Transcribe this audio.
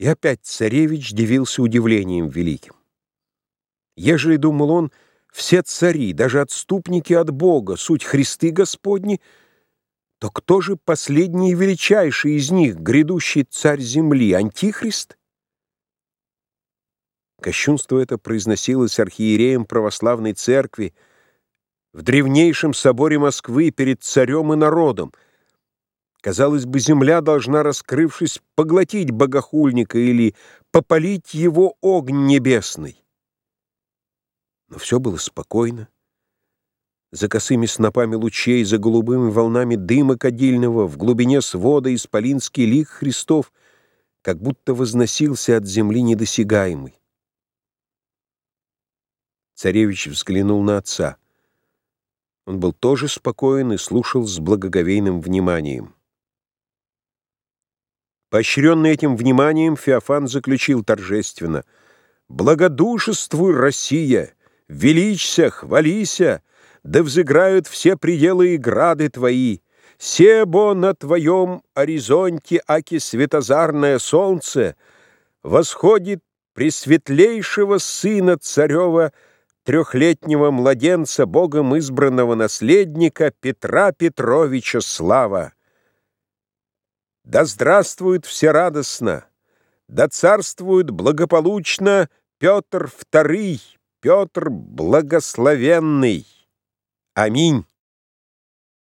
И опять царевич дивился удивлением великим. Ежели, думал он, все цари, даже отступники от Бога, суть Христы Господни, то кто же последний и величайший из них, грядущий царь земли, Антихрист? Кощунство это произносилось архиереем православной церкви в древнейшем соборе Москвы перед царем и народом — Казалось бы, земля должна, раскрывшись, поглотить богохульника или попалить его огонь небесный. Но все было спокойно. За косыми снопами лучей, за голубыми волнами дыма кадильного, в глубине свода исполинский лик Христов, как будто возносился от земли недосягаемый. Царевич взглянул на отца. Он был тоже спокоен и слушал с благоговейным вниманием. Поощренный этим вниманием, Феофан заключил торжественно «Благодушествуй, Россия! Величься, хвалися! Да взыграют все пределы и грады твои! Себо на твоем горизонте, аки светозарное солнце, восходит пресветлейшего сына царева, трехлетнего младенца, Богом избранного наследника Петра Петровича слава! Да здравствует всерадостно, да царствует благополучно Петр II, Петр Благословенный. Аминь.